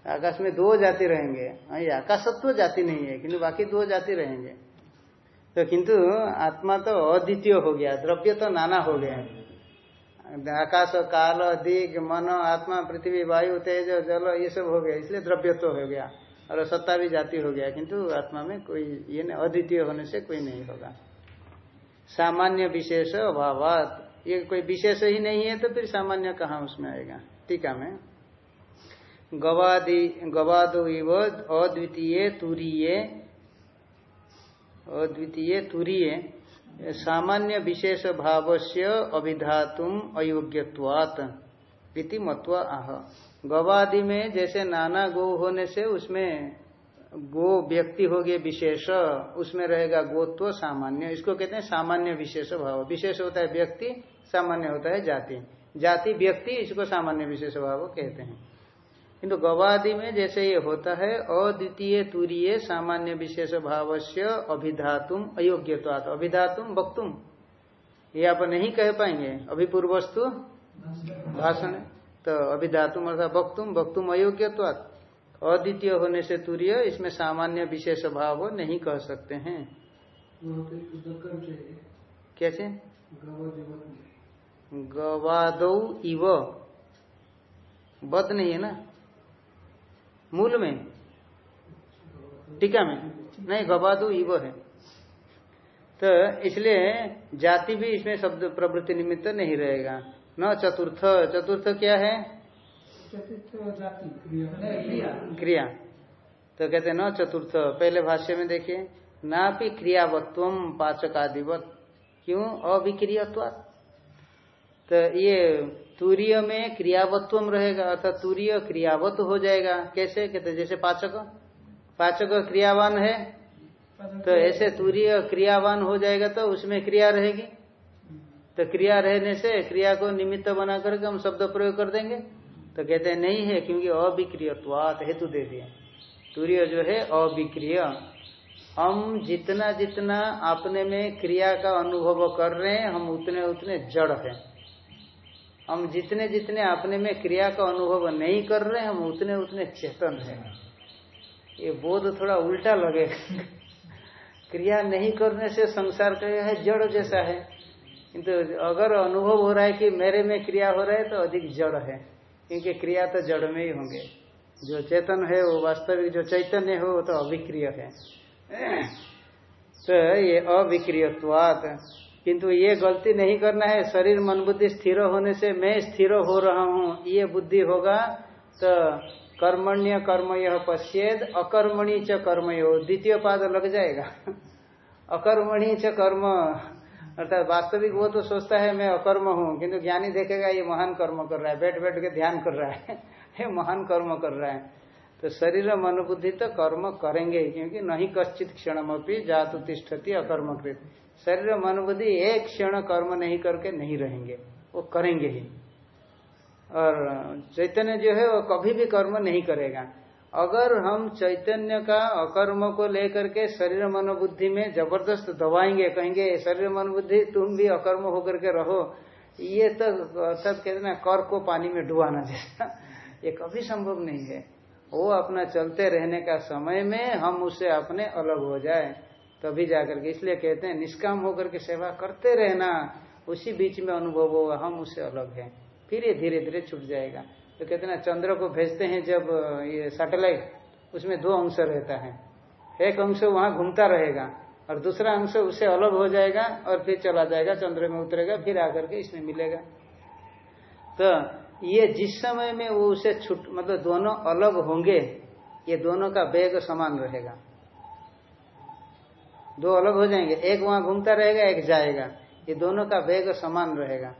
आकाश में दो जाति रहेंगे। हाँ, ये आकाशत्व जाति नहीं है किंतु बाकी दो जाति रहेंगे। तो किंतु आत्मा तो अद्वितीय हो गया द्रव्य तो नाना हो गया। आकाश काल दिग मन आत्मा पृथ्वी वायु तेज जल ये सब हो गया इसलिए द्रव्य तो हो गया। और सत्ता भी जाति हो गया किंतु आत्मा में कोई ये अद्वितीय होने से कोई नहीं होगा। सामान्य विशेष अभावात ये कोई विशेष ही नहीं है तो फिर सामान्य कहाँ उसमें आएगा? टीका में। गवादि, गवादो इव अद्वितीय तुरीय। अद्वितीय तुरीय। सामान्य विशेष भाव से अभिधातुम अयोग्यवात मत्व आह। गवादि में जैसे नाना गो होने से उसमें गो व्यक्ति हो गए विशेष, उसमें रहेगा गोत्व सामान्य। इसको कहते हैं सामान्य विशेष भाव। विशेष होता है व्यक्ति सामान्य होता है जाति। जाति व्यक्ति इसको सामान्य विशेष भाव कहते हैं। किंतु गवादि में जैसे ये होता है अद्वितीय तुरीय सामान्य विशेष भाव से अभिधातुम अयोग्यवात अभिधातुम वक्तुम। ये आप नहीं कह पाएँगे। अभी पूर्वस्तु भाषण। तो अभिधातुम अर्थात वक्तुम वक्तुम अयोग्यवात अद्वितीय होने से तुरीय इसमें सामान्य विशेष भाव नहीं कह सकते हैं। कैसे? गवादौ इव। बद नहीं है ना? मूल में। टीका में। नहीं गवादु इव है। तो इसलिए जाति भी इसमें शब्द प्रवृत्ति निमित्त नहीं रहेगा। न चतुर्थ। चतुर्थ क्या है? चतुर्थ जाति क्रिया। क्रिया। तो कहते हैं न चतुर्थ। पहले भाष्य में देखिए ना भी क्रियावत्व पाचकादिवत। क्यों? अविक्रियत्वात्। तो ये तूर्य में क्रियावत्व रहेगा, अर्थात तूर्य क्रियावत हो जाएगा। कैसे? कहते जैसे पाचक। पाचक क्रियावान है तो ऐसे तूर्य क्रियावान हो जाएगा तो उसमें क्रिया रहेगी। तो क्रिया रहने से क्रिया को निमित्त बना करके हम शब्द प्रयोग कर देंगे। तो कहते हैं, नहीं है, क्योंकि अविक्रियत्वात हेतु दे दिए तूर्य जो है, अविक्रिय। हम जितना जितना अपने में क्रिया का अनुभव कर रहे हैं, हम उतने उतने जड़ हैं। हम जितने जितने अपने में क्रिया का अनुभव नहीं कर रहे हम उतने उतने चेतन हैं। ये बोध थोड़ा उल्टा लगे। क्रिया नहीं करने से संसार का है जड़ जैसा है। किंतु अगर अनुभव हो रहा है कि मेरे में क्रिया हो रहा है तो अधिक जड़ है। क्योंकि क्रिया तो जड़ में ही होंगे। जो चेतन है, वो वास्तविक जो चैतन्य हो, वो तो अभिक्रिय है। तो ये अविक्रियवात किंतु ये गलती नहीं करना है। शरीर मन बुद्धि स्थिर होने से मैं स्थिर हो रहा हूँ। ये बुद्धि होगा तो कर्मण्य कर्म यह पश्चेद अकर्मणी च कर्म यो द्वितीय पाद लग जाएगा। अकर्मणी च कर्म। अर्थात वास्तविक वो तो सोचता है, मैं अकर्म हूँ। किंतु ज्ञानी देखेगा, ये महान कर्म कर रहा है। बैठ बैठ के ध्यान कर रहा है। ये महान कर्म कर रहा है। तो शरीर मन बुद्धि तो कर्म करेंगे, क्योंकि नहीं कश्चित क्षण अपनी जातु तिष्ठती अकर्मकृत शरीर मन बुद्धि एक क्षण कर्म नहीं करके नहीं रहेंगे, वो करेंगे ही। और चैतन्य जो है, वो कभी भी कर्म नहीं करेगा। अगर हम चैतन्य का अकर्म को लेकर के शरीर मनोबुद्धि में ज़बरदस्त दबाएँगे, कहेंगे शरीर मनोबुद्धि तुम भी अकर्म होकर के रहो। ये तो अर्थात कहते ना, कर को पानी में डुबाना जैसा। ये कभी संभव नहीं है। वो अपना चलते रहने का समय में हम उससे अपने अलग हो जाए। तभी जाकर के इसलिए कहते हैं, निष्काम होकर के सेवा करते रहना, उसी बीच में अनुभव होगा, हम उससे अलग हैं। फिर ये धीरे धीरे छूट जाएगा। तो कहते ना, चंद्र को भेजते हैं जब, ये सैटेलाइट, उसमें दो अंश रहता है। एक अंश वहाँ घूमता रहेगा और दूसरा अंश उससे अलग हो जाएगा और फिर चला जाएगा, चंद्र में उतरेगा, फिर आकर के इसमें मिलेगा। तो ये जिस समय में वो उसे छुट मतलब दोनों अलग होंगे, ये दोनों का वेग समान रहेगा। दो अलग हो जाएँगे। एक वहाँ घूमता रहेगा, एक जाएगा। ये दोनों का वेग समान रहेगा।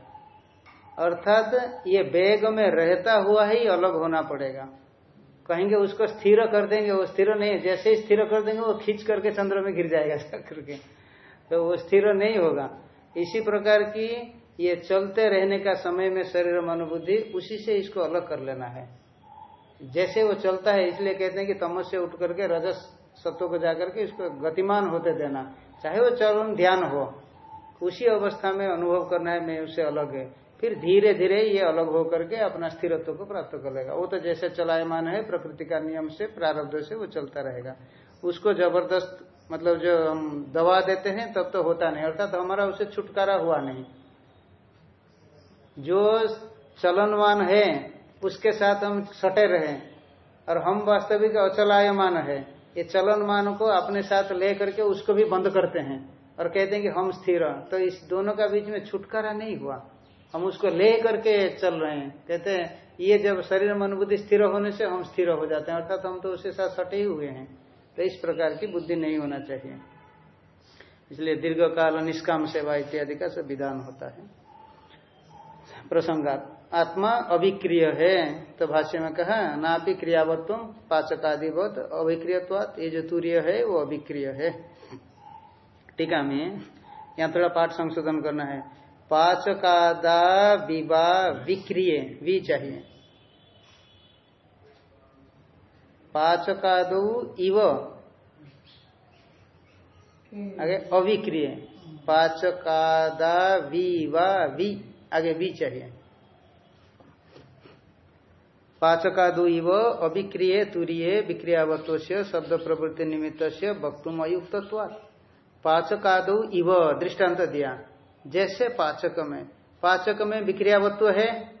अर्थात ये वेग में रहता हुआ ही अलग होना पड़ेगा। कहेंगे उसको स्थिर कर देंगे, वो स्थिर नहीं जैसे ही स्थिर कर देंगे, वो खींच करके चंद्र में गिर जाएगा करके तो वो स्थिर नहीं होगा। इसी प्रकार की ये चलते रहने का समय में शरीर मनोबुद्धि उसी से इसको अलग कर लेना है। जैसे वो चलता है, इसलिए कहते हैं कि तमस से उठ करके रजस सत्व को जाकर के इसको गतिमान होते देना। चाहे वो चरण ध्यान हो, उसी अवस्था में अनुभव करना है, मैं उससे अलग है। फिर धीरे धीरे ये अलग होकर के अपना स्थिरत्व को प्राप्त कर लेगा। वो तो जैसे चलायमान है, प्रकृति का नियम से, प्रारब्ध से वो चलता रहेगा। उसको ज़बरदस्त मतलब जो हम दवा देते हैं, तब तो होता नहीं। अर्थात हमारा उसे छुटकारा हुआ नहीं। जो चलनवान है, उसके साथ हम सटे रहे। और हम वास्तविक अचलायमान है। ये चलन मान को अपने साथ ले करके उसको भी बंद करते हैं और कहते हैं कि हम स्थिर तो इस दोनों का बीच में छुटकारा नहीं हुआ। हम उसको ले करके चल रहे हैं। कहते हैं, ये जब शरीर मन बुद्धि स्थिर होने से हम स्थिर हो जाते हैं, अर्थात हम तो उसके साथ सटे ही हुए हैं। तो इस प्रकार की बुद्धि नहीं होना चाहिए। इसलिए दीर्घ काल निष्काम सेवा इत्यादि का सब विधान होता है। प्रसंगात आत्मा अभिक्रिय है। तो भाष्य में कहा ना भी क्रियावत्व पाचकादिवत अभिक्रियवात ये जो तूर्य है, वो अभिक्रिय है। टीका में यहाँ थोड़ा पाठ संशोधन करना है। पाचकादा विवा विक्रिय वी चाहिए। पाचकादो इव, आगे अविक्रिय पाचकादा विवा वी आगे वी चाहिए। पाचकादो इव अभिक्रिय तुरीय विक्रियावत्व शब्द प्रवृत्ति निमित्त से वक्तुम अयुक्त पाचकादो इव दृष्टांत दिया। जैसे पाचक में पाचक में विक्रियावत्व है?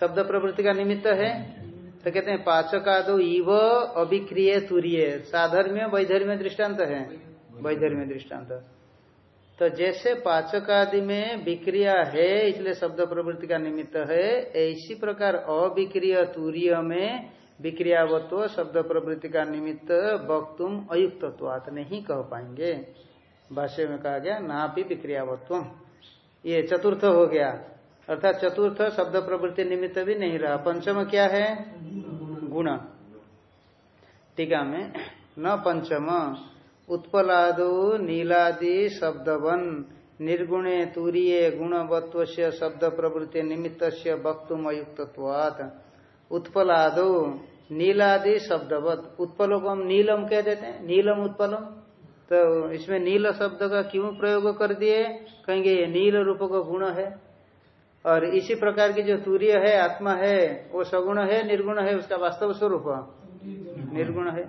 शब्द प्रवृत्ति का निमित्त है? तो कहते हैं, पाचकादो इव अभिक्रिय तुरीय। साधर्म्य, वैधर्म्य दृष्टांत है? वैधर्म्य दृष्टांत तो जैसे पाचक आदि में विक्रिया है, इसलिए शब्द प्रवृत्ति का निमित्त है इसी प्रकार अविक्रिय तूर्य में विक्रियावत्व शब्द प्रवृत्ति का निमित्त वक्तुम अयुक्तत्वात नहीं कह पाएँगे। भाष्य में कहा गया ना भी विक्रियावत्व ये चतुर्थ हो गया। अर्थात चतुर्थ शब्द प्रवृत्ति निमित्त भी नहीं रहा। पंचम क्या है? गुण। टीका में, न पंचम। उत्पलादो नीलादि शब्दवन। निर्गुणे तूरीय गुणवत्व शब्द प्रवृत्ति निमित्त वक्तुम अयुक्तवात उत्पलादो नीलादि शब्दवत। उत्पलों को हम नीलम कह देते हैं? नीलम उत्पलम? तो इसमें नील शब्द का क्यों प्रयोग कर दिए? कहेंगे ये नील रूप का गुण है। और इसी प्रकार की जो तूर्य है, आत्मा है, वो सगुण है, निर्गुण है, उसका वास्तव स्वरूप। निर्गुण है।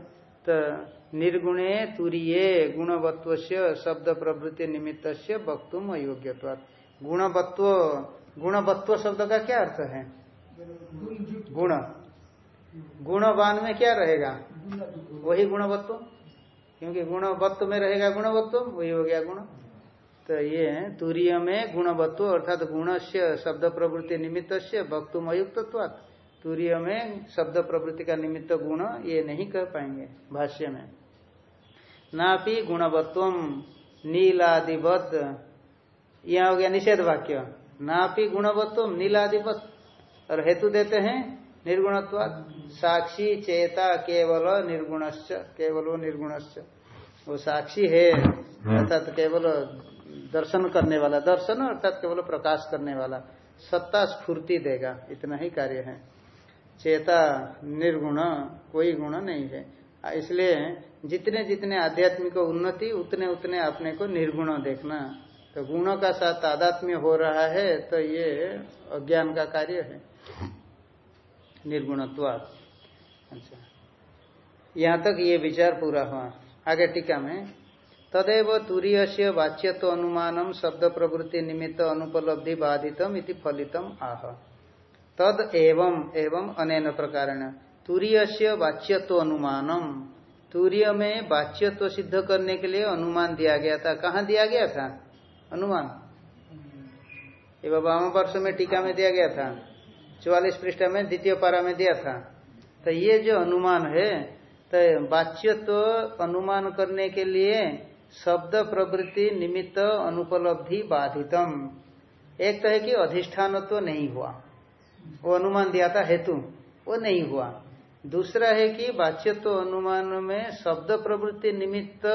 तो निर्गुणे तुरीय गुणवत्व शब्द प्रवृत्ति निमित्त से वक्तुम अयोग्य गुणवत्व गुणवत्व शब्द का क्या अर्थ है? गुण। गुणवान में क्या रहेगा? वही गुणवत्व क्योंकि गुणवत्व में रहेगा गुणवत्व वही हो गया गुण। तो ये तुरीय में गुणवत्व अर्थात गुण से शब्द प्रवृत्ति निमित्त से वक्तुम अयुक्तत्वात्। तुरीय में शब्द प्रवृत्ति का निमित्त गुण, ये नहीं कह पाएँगे भाष्य में। नापी गुणवत्व नीलादिवत। यह हो गया निषेध वाक्य। नापी गुणवत्व नीलादिवत। और हेतु देते हैं निर्गुणत्वाद साक्षी चेता केवल निर्गुणश्च केवल निर्गुणश्च। वो साक्षी है। अर्थात केवल दर्शन करने वाला। दर्शन अर्थात केवल प्रकाश करने वाला। सत्ता स्फूर्ति देगा। इतना ही कार्य है। चेता निर्गुण कोई गुण नहीं है। इसलिए जितने जितने आध्यात्मिक उन्नति, उतने उतने अपने को निर्गुण देखना। तो गुणों का साथ तादात्म्य हो रहा है तो ये अज्ञान का कार्य है। निर्गुणत्वाद अच्छा। यहाँ तक ये विचार पूरा हुआ। आगे टीका में, तदेव तुरीय से वाच्यत्व अनुमानम शब्द प्रवृत्ति निमित्त अनुपलब्धि बाधितम इति फलितम आह। तद एवं एवं अनेन प्रकार तुरीय से वाच्यत्व अनुमानम। तुरीय में वाच्यत्व सिद्ध करने के लिए अनुमान दिया गया था। कहाँ दिया गया था? अनुमान। ये वाम वर्ष में टीका में दिया गया था। चौवालीस पृष्ठ में, द्वितीय पारा में दिया था। तो ये जो अनुमान है तो वाच्यत्व अनुमान करने के लिए शब्द प्रवृत्ति निमित्त अनुपलब्धि बाधितम। एक तो है कि अधिष्ठानत्व तो नहीं हुआ। वो अनुमान दिया था, हेतु। वो नहीं हुआ। दूसरा है कि वाच्यत्व अनुमान में शब्द प्रवृत्ति निमित्त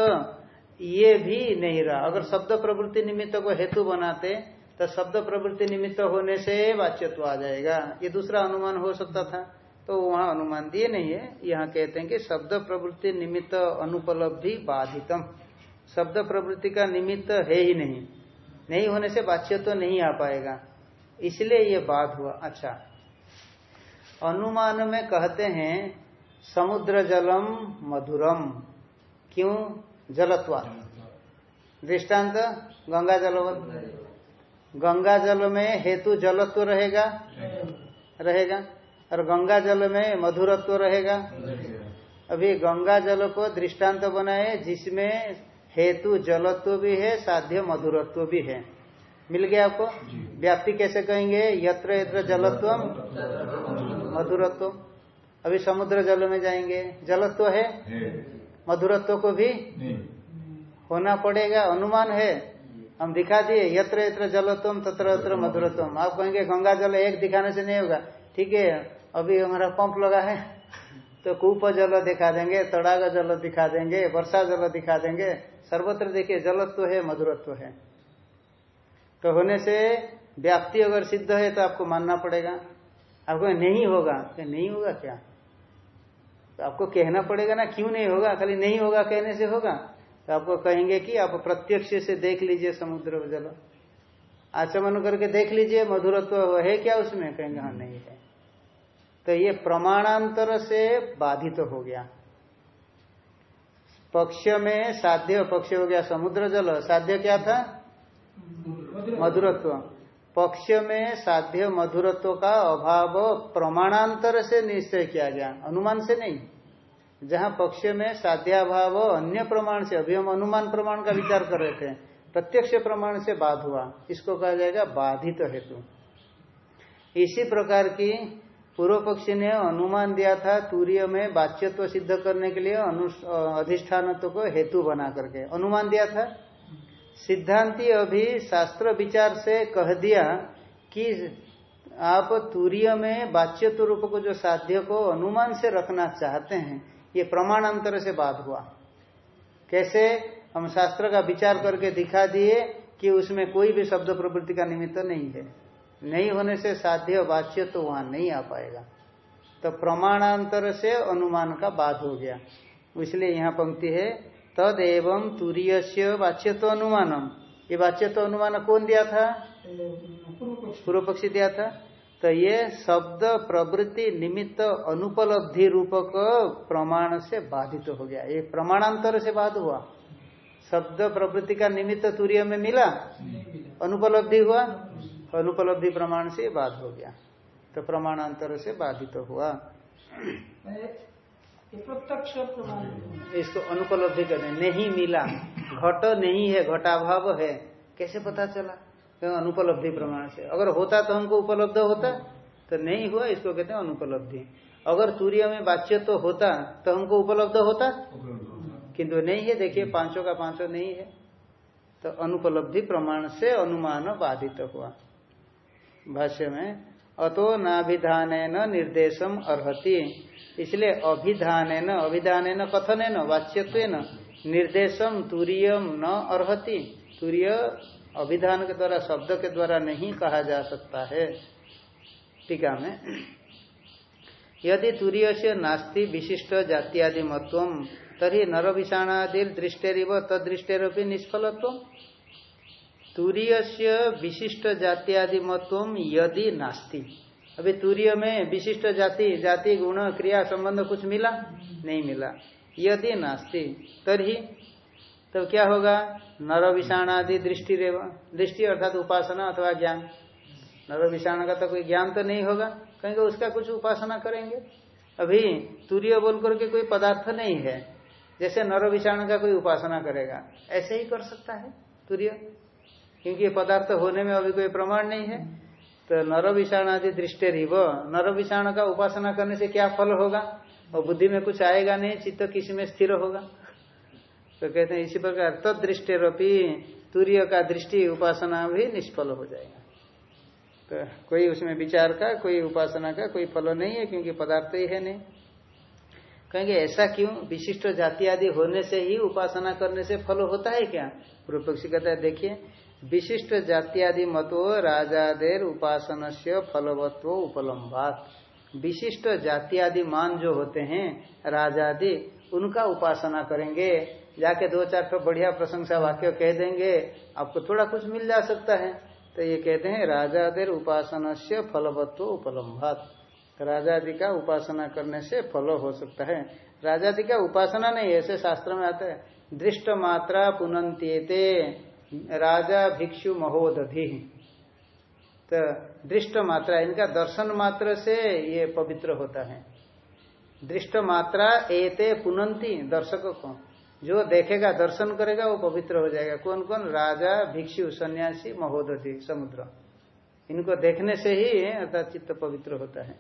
ये भी नहीं रहा। अगर शब्द प्रवृत्ति निमित्त को हेतु बनाते तो शब्द प्रवृत्ति निमित्त होने से वाच्यत्व आ जाएगा। ये दूसरा अनुमान हो सकता था तो वहाँ अनुमान दिए नहीं है। यहाँ कहते हैं कि शब्द प्रवृत्ति निमित्त अनुपलब्धि बाधितम। शब्द प्रवृत्ति का निमित्त है ही नहीं। नहीं होने से वाच्य तो नहीं आ पाएगा। इसलिए ये बात हुआ। अच्छा। अनुमान में कहते हैं समुद्र जलम मधुरम। क्यों? जलत्वा दृष्टांत गंगा जल गंगा जल में हेतु जलत्व रहेगा? रहेगा। और गंगा जल में मधुरत्व रहेगा? अभी गंगा जल को दृष्टांत बनाए जिसमें हेतु जलत्व भी है साध्य मधुरत्व भी है। मिल गया आपको? व्याप्ति कैसे कहेंगे? यत्र यत्र जलत्व मधुरत्व। अभी समुद्र जल में जाएँगे। जलत्व है। मधुरत्व को भी होना पड़ेगा। अनुमान है। हम दिखा दिए यत्र यत्र जलत्वम तत्र यत्र मधुरत्वम आप कहेंगे गंगा जल एक दिखाने से नहीं होगा। ठीक है अभी हमारा पंप लगा है। तो कूप जल दिखा देंगे तड़ागा जल दिखा देंगे वर्षा जल दिखा देंगे। सर्वत्र देखिए जलत्व है मधुरत्व है। तो होने से व्याप्ति अगर सिद्ध है तो आपको मानना पड़ेगा। आपको नहीं होगा। तो नहीं होगा क्या? तो आपको कहना पड़ेगा ना क्यों नहीं होगा? खाली नहीं होगा कहने से होगा। तो आपको कहेंगे कि आप प्रत्यक्ष से देख लीजिए समुद्र जल। आचमन करके देख लीजिए मधुरत्व तो है क्या उसमें? कहेंगे हाँ नहीं है। तो ये प्रमाणांतर से बाधित तो हो गया। पक्ष में साध्य पक्ष हो गया समुद्र जल। साध्य क्या था? मधुरत्व। पक्ष में साध्य मधुरत्व का अभाव प्रमाणांतर से निश्चय किया गया, अनुमान से नहीं। जहाँ पक्ष में साध्याभाव अन्य प्रमाण से, अभी हम अनुमान प्रमाण का विचार कर रहे थे, प्रत्यक्ष प्रमाण से बाध हुआ, इसको कहा जाएगा बाधित हेतु। इसी प्रकार की पूर्व पक्षी ने अनुमान दिया था तूर्य में बाच्यत्व सिद्ध करने के लिए अधिष्ठानत्व को हेतु बना करके, अनुमान दिया था। सिद्धांति अभी शास्त्र विचार से कह दिया कि आप तूर्य में बाच्य रूप को जो साध्य को अनुमान से रखना चाहते हैं, ये प्रमाणांतर से बात हुआ। कैसे? हम शास्त्र का विचार करके दिखा दिए कि उसमें कोई भी शब्द प्रवृत्ति का निमित्त नहीं है। नहीं होने से साध्य वाच्य तो वहाँ नहीं आ पाएगा। तो प्रमाणांतर से अनुमान का बात हो गया। इसलिए यहाँ पंक्ति है तद एवं तुरीय से वाच्य तो अनुमानम ये वाच्य तो अनुमान कौन दिया था? पूर्व पक्षी दिया था। तो ये शब्द प्रवृत्ति निमित्त अनुपलब्धि रूपक प्रमाण से बाधित हो गया। ये प्रमाणांतर से बाध हुआ। शब्द प्रवृत्ति का निमित्त तुरीय में मिला? अनुपलब्धि हुआ? अनुपलब्धि प्रमाण से बाध हो गया। तो प्रमाणांतर से बाधित हुआ। प्रत्यक्ष प्रमाण इसको अनुपलब्धि करने नहीं मिला। घट नहीं है घटाभाव है। कैसे पता चला? तो अनुपलब्धि प्रमाण से। अगर होता तो हमको उपलब्ध होता। तो नहीं हुआ इसको कहते हैं अनुपलब्धि। अगर सूर्य में बाच्य तो होता तो हमको उपलब्ध होता। किंतु नहीं है देखिए पाँचों का पाँचों नहीं है। तो अनुपलब्धि प्रमाण से अनुमान बाधित हुआ। भाष्य में अतो नाभिधान निर्देशम अर्हति। इसलिए अभिधान अभिधान कथन वाच्यत्व निर्देशम तुरीयम न अर्हति। तुरीय अभिधान के द्वारा, शब्द के द्वारा नहीं कहा जा सकता है। टीका में, यदि तुरीय से नास्ति, विशिष्ट जात्यादि मत्व तरी नर विषाणादि दृष्टेरिव तदृष्टेरपि निष्फलत्व। तुरीय से विशिष्ट जात्यादि मत्व यदि नास्ति। अभी तुरीय में विशिष्ट जाति जाति, गुण, क्रिया संबंध कुछ मिला? नहीं मिला। यदि नास्ति तरी तो क्या होगा? नर विषाण आदि दृष्टि रेव दृष्टि अर्थात उपासना अथवा ज्ञान। नर विषाण का तो कोई ज्ञान तो नहीं होगा। कहेंगे उसका कुछ उपासना करेंगे। अभी तुरीय बोल करके कोई पदार्थ नहीं है। जैसे नर विषाण का कोई उपासना करेगा। ऐसे ही कर सकता है तुरीय। क्योंकि ये पदार्थ होने में अभी कोई प्रमाण नहीं है तो नर विषाण आदि दृष्टि रिव। नर विषाण का उपासना करने से क्या फल होगा? और बुद्धि में कुछ आएगा नहीं, चित्त किसी में स्थिर होगा? तो कहते हैं इसी प्रकार तदृष्टिरपी तूर्य का दृष्टि उपासना भी निष्फल हो जाएगा। तो कोई उसमें विचार का, कोई उपासना का कोई फल नहीं है, क्योंकि पदार्थ ही है नहीं। कहेंगे ऐसा क्यों? विशिष्ट जाति आदि होने से ही उपासना करने से फल होता है क्या? पूर्व पक्षी कहता है देखिए विशिष्ट जाति आदि मतो राजादेर उपासन से फलवत्व उपलम्बात विशिष्ट जाति आदि मान जो होते हैं, राजादि, उनका उपासना करेंगे। जाके दो चार ठो बढ़िया प्रशंसा वाक्य कह देंगे, आपको थोड़ा कुछ मिल जा सकता है। तो ये कहते हैं, राजादेर उपासना से फलवत्व उपलम्बात राजादि का उपासना करने से फल हो सकता है। राजादि का उपासना नहीं, ऐसे शास्त्र में आता है दृष्ट मात्रा पुनंत्यते राजा भिक्षु महोदधि। तो दृष्ट मात्रा, इनका दर्शन मात्र से ये पवित्र होता है। दृष्ट मात्रा एते पुनंती दर्शकों को जो देखेगा, दर्शन करेगा, वो पवित्र हो जाएगा। कौन कौन? राजा भिक्षु सन्यासी महोदधि, समुद्र। इनको देखने से ही अर्थात चित्त पवित्र होता है।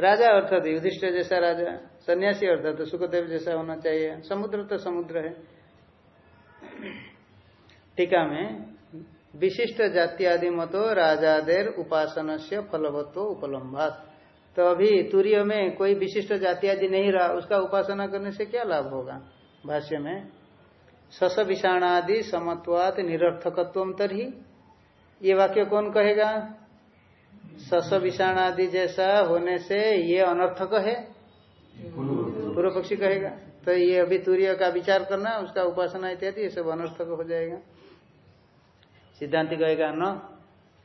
राजा अर्थात युधिष्ठ जैसा राजा, सन्यासी अर्थात तो सुखदेव जैसा होना चाहिए। समुद्र तो समुद्र है। टीका में विशिष्ट जाति आदि मतो राजादेर उपासन से फलवत्व उपलम्बात तो अभी तूर्य में कोई विशिष्ट जाति आदि नहीं रहा, उसका उपासना करने से क्या लाभ होगा? भाष्य में, सस विषाणादि समत्वात निरर्थकत्व तरी ये वाक्य कौन कहेगा? सस विषाणादि जैसा होने से ये अनर्थक है? पूर्व पक्षी कहेगा। तो ये अभी तूर्य का विचार करना, उसका उपासना इत्यादि, ये सब अनर्थक हो जाएगा। सिद्धांति कहेगा, न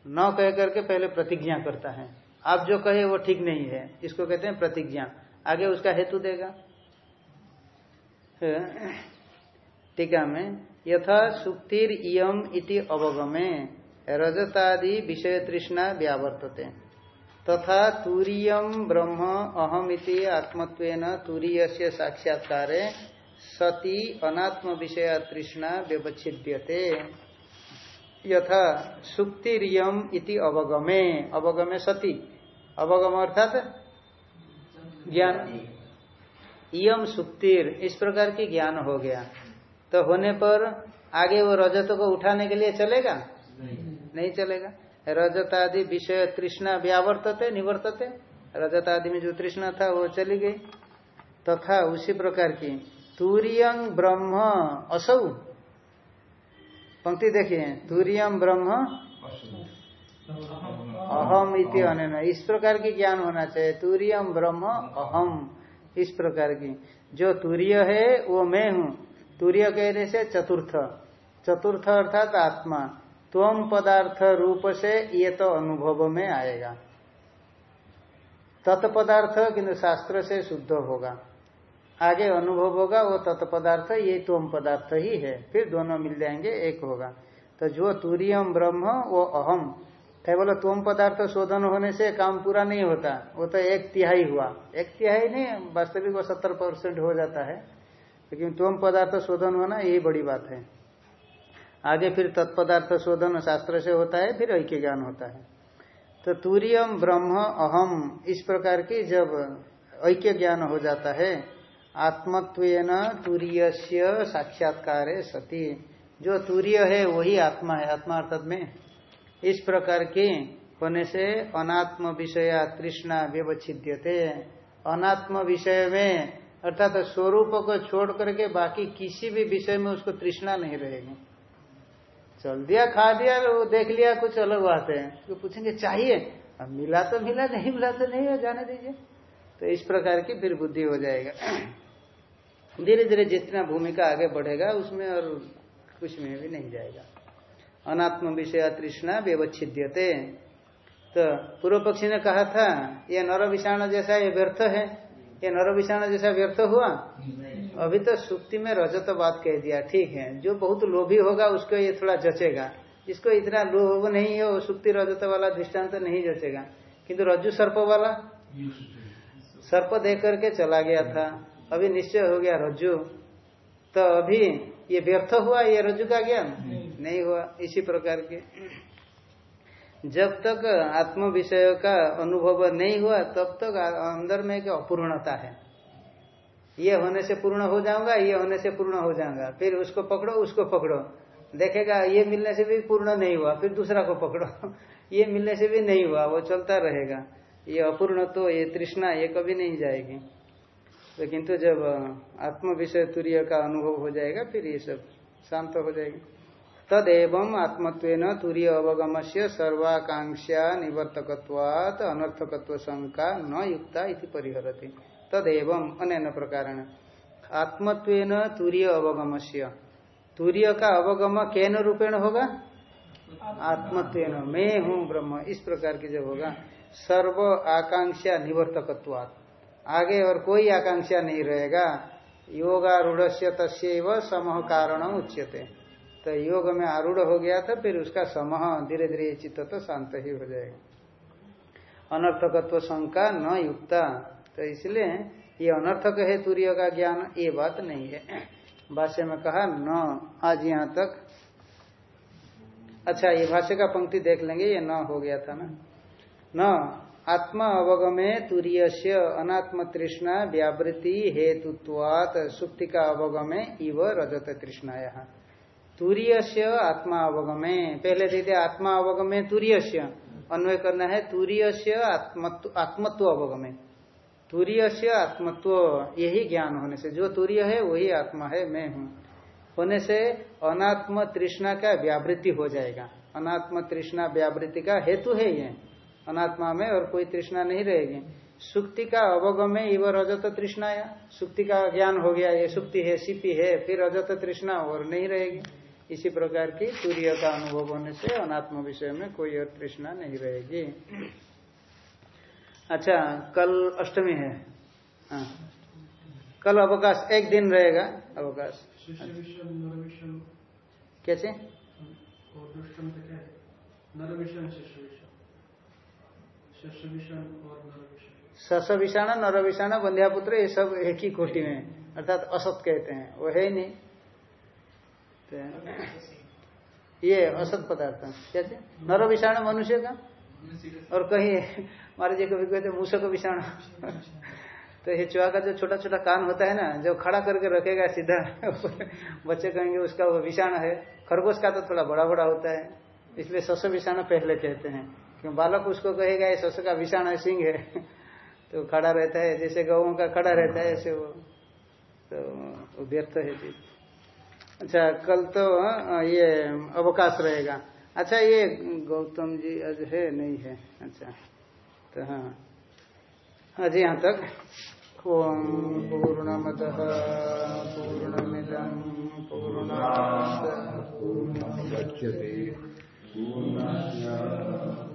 न कह करके पहले प्रतिज्ञा करता है। आप जो कहे वो ठीक नहीं है। इसको कहते हैं प्रतिज्ञा। आगे उसका हेतु देगा। टीका में, यथा सुक्तिर इयम इति अवगमे, रजतादि विषय तृष्णा व्यावर्तते। तथा तूरीयम ब्रह्म अहम इति आत्मत्वेन तूरीय से साक्षात्कार सती अनात्म विषय तृष्णा व्यवच्छिद्यते। यथा सुक्तिरियम इति अवगमे। अवगमे सती। अवगम अर्थात ज्ञान। इयम सुक्तिर, इस प्रकार की ज्ञान हो गया। तो होने पर आगे वो रजत को उठाने के लिए चलेगा? नहीं चलेगा। रजत आदि विषय तृष्णा व्यावर्तते, निवर्तते। रजत आदि में जो तृष्णा था वो चली गई। तथा तो उसी प्रकार की। तूरियंग ब्रह्म असौ। पंक्ति देखिए तूरियम ब्रह्म अहम इति अनन। इस प्रकार की ज्ञान होना चाहिए। तूर्यम ब्रह्म अहम। इस प्रकार की। जो तूर्य है वो मैं हूँ। तूर्य कहने से चतुर्थ। चतुर्थ अर्थात आत्मा। त्वम पदार्थ रूप से ये तो अनुभव में आएगा। तत्पदार्थ किंतु शास्त्र से शुद्ध होगा। आगे अनुभव होगा, वो तत्पदार्थ ये त्वम पदार्थ ही है। फिर दोनों मिल जाएँगे, एक होगा। तो जो तूर्यम ब्रह्म, वो अहम। केवल त्वम पदार्थ शोधन होने से काम पूरा नहीं होता। वो तो एक तिहाई हुआ। एक तिहाई नहीं, वास्तविक वो सत्तर परसेंट हो जाता है। लेकिन त्वम पदार्थ शोधन होना यही बड़ी बात है। आगे फिर तत्पदार्थ शोधन शास्त्र से होता है, फिर ऐक्य ज्ञान होता है। तो तूर्यम ब्रह्म अहम, इस प्रकार की जब ऐक्य ज्ञान हो जाता है आत्मत्व तूर्य साक्षात्कार सती। जो तूर्य है, वही आत्मा है, आत्मा अर्थात में। इस प्रकार के होने से अनात्म विषय तृष्णा व्यवच्छिद्यते। अनात्म विषय में, अर्थात स्वरूप को छोड़ करके बाकी किसी भी विषय में उसको तृष्णा नहीं रहेगी। चल दिया, खा दिया, वो देख लिया, कुछ अलग बात है। तो पूछेंगे, चाहिए? अब मिला तो मिला, नहीं मिला तो नहीं है, जाने दीजिए। तो इस प्रकार की फिर बुद्धि हो जाएगा। धीरे धीरे जितना भूमिका आगे बढ़ेगा उसमें और कुछ में भी नहीं जाएगा। अनात्म विषय तृष्णा व्यवच्छिद्यते। तो पूर्व पक्षी ने कहा था ये नर विषाण जैसा ये व्यर्थ है? ये नर विषाण जैसा व्यर्थ हुआ? अभी तो सुक्ति में रजत बात कह दिया ठीक है। जो बहुत लोभी होगा उसको ये थोड़ा जचेगा। जिसको इतना लोभ नहीं है वो सुक्ति रजत वाला दृष्टांत तो नहीं जचेगा। किंतु रज्जु सर्प वाला? सर्प देख करके चला गया था। अभी निश्चय हो गया रज्जु। तो अभी ये व्यर्थ हुआ ये रज्जु का ज्ञान? नहीं। हुआ। इसी प्रकार के। जब तक आत्म विषय का अनुभव नहीं हुआ तब तक अंदर में एक अपूर्णता है। ये होने से पूर्ण हो जाऊँगा ये होने से पूर्ण हो जाऊँगा। फिर उसको पकड़ो उसको पकड़ो। देखेगा ये मिलने से भी पूर्ण नहीं हुआ फिर दूसरा को पकड़ो। ये मिलने से भी नहीं हुआ वो चलता रहेगा। ये अपूर्ण तो ये तृष्णा, ये कभी नहीं जाएगी। तो किंतु जब आत्म विषय तुरीय का अनुभव हो जाएगा, फिर ये सब शांत हो जाएगी। तदेव आत्मत्व तुरीय अवगम से सर्वाकांक्षा निवर्तकवात अनर्थकत्व शंका न युक्ता इति परिहरती। तदेव अन प्रकार आत्मत्व तुरीय अवगम तुरीय का अवगम केन रूपेण होगा? आत्मत्व मैं हूँ ब्रह्म। इस प्रकार की जब होगा सर्व आकांक्षा निवर्तकत्वात। आगे और कोई आकांक्षा नहीं रहेगा। योगारूढ़ तस्व समह कारण उच्यते। तो योग में आरूढ़ हो गया था, फिर उसका समह धीरे धीरे चित्त तो शांत ही हो जाएगा। अनर्थकत्व शंका न युक्ता। तो इसलिए ये अनर्थक है तूर्य का ज्ञान, ये बात नहीं है। भाष्य में कहा, न, आज यहाँ तक। अच्छा ये भाष्य का पंक्ति देख लेंगे, ये न हो गया था ना। न, आत्मा अवगमे तुरीय से अनात्म तृष्णा व्यावृत्ति हेतुत्वात सुक्ति का अवगमे इव रजत तृष्णाया। तुरीय से आत्मा अवगमे, पहले देते आत्मा अवगमे तूर्य से अन्वय करना है तुरीय से आत्मत्व अवगमे। तूर्य से आत्मत्व, यही ज्ञान होने से, जो तूर्य है, वही आत्मा है, मैं हूँ। होने से अनात्म तृष्णा का व्यावृत्ति हो जाएगा। अनात्म तृष्णा व्यावृत्ति का हेतु है ये। अनात्मा में और कोई तृष्णा नहीं रहेगी। सुक्ति का अवगम में इव रजत तृष्णाया। सुक्ति का ज्ञान हो गया ये सुक्ति है सिपी है फिर रजत तृष्णा और नहीं रहेगी। इसी प्रकार की सूर्य का अनुभव होने से अनात्म विषय में कोई और तृष्णा नहीं रहेगी। अच्छा कल अष्टमी है। हाँ। कल अवकाश एक दिन रहेगा अवकाश। कैसे? शश विषाण नर विषाण बंध्यापुत्र, ये सब एक ही कोटि में, अर्थात असत कहते हैं। वो है ही नहीं। ये असत पदार्थ कैसे नर विषाणु मनुष्य का? और कहीं हमारे जी कभी कहते मूसक विषाणु। तो ये चुहा का जो छोटा छोटा कान होता है ना, जो खड़ा करके रखेगा सीधा, बच्चे कहेंगे उसका वो विषाणु है। खरगोश का तो थोड़ा बड़ा बड़ा होता है। इसलिए सस विषाणु पहले कहते हैं। क्यों? बालक उसको कहेगा, ये सस का विषाण सिंह है। तो खड़ा रहता है, जैसे गऊ का खड़ा रहता है, ऐसे वो तो व्यर्थ है जी अच्छा कल तो ये अवकाश रहेगा। अच्छा ये गौतम जी आज है, नहीं है। अच्छा तो हाँ।, हाँ आज यहाँ तक। पूर्ण मत पूर्णमिदं पूर्णात् पूर्णमुदच्यते पूर्ण